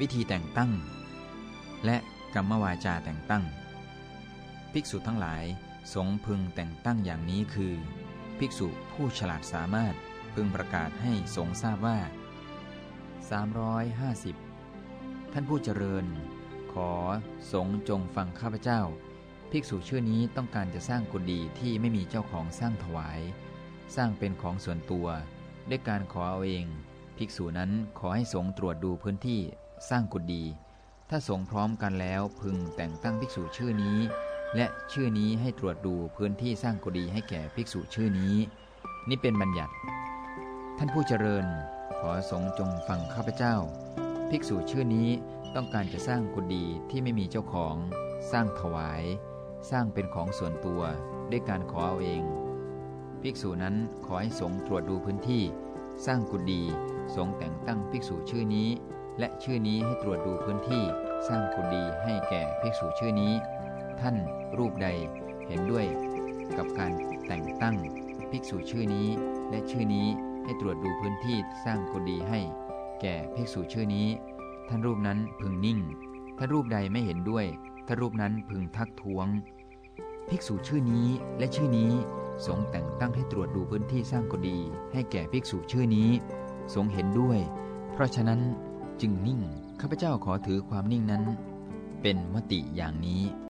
วิธีแต่งตั้ง และกรรมวาจาแต่งตั้ง ภิกษุทั้งหลายสงพึงแต่งตั้งอย่างนี้คือ ภิกษุผู้ฉลาดสามารถพึงประกาศให้สงทราบว่า 350 ท่านผู้เจริญ ขอสงจงฟังข้าพเจ้า ภิกษุชื่อนี้ต้องการจะสร้างกุฏิที่ไม่มีเจ้าของสร้างถวาย สร้างเป็นของส่วนตัว ด้วยการขอเอาเอง ภิกษุนั้นขอให้สงตรวจดูพื้นที่ สร้างกุฏิถ้าสงพร้อมกันแล้วพึงแต่งตั้งภิกษุชื่อนี้ และชื่อนี้ให้ตรวจดูพื้นที่สร้างกุฏิให้แก่ภิกษุชื่อนี้ นี่เป็นบัญญัติ ท่านผู้เจริญ ขอสงจงฟังข้าพเจ้า ภิกษุชื่อนี้ต้องการจะสร้างกุฏิที่ไม่มีเจ้าของ สร้างถวาย สร้างเป็นของส่วนตัวด้วยการขอเอาเอง ภิกษุนั้นขอให้สงตรวจดูพื้นที่ สร้างกุฏิสงแต่งตั้งภิกษุชื่อนี้ และชื่อนี้ให้ตรวจดูพื้นที่สร้างกุฏิให้แก่ภิกษุชื่อนี้ ท่านรูปใดเห็นด้วย กับการแต่งตั้งภิกษุชื่อนี้ และชื่อนี้ให้ตรวจดูพื้นที่สร้างกุฏิให้ แก่ภิกษุชื่อนี้ ท่านรูปนั้นพึงนิ่งถ้ารูปใดไม่เห็นด้วยถ้ารูปนั้นพึงทักท้วง ภิกษุชื่อนี้และชื่อนี้สงแต่งตั้งให้ตรวจดูพื้นที่สร้างกุฏิให้แก่ภิกษุชื่อนี้ สงเห็นด้วย เพราะฉะนั้น จึงนิ่ง ข้าพเจ้าขอถือความนิ่งนั้น เป็นมติอย่างนี้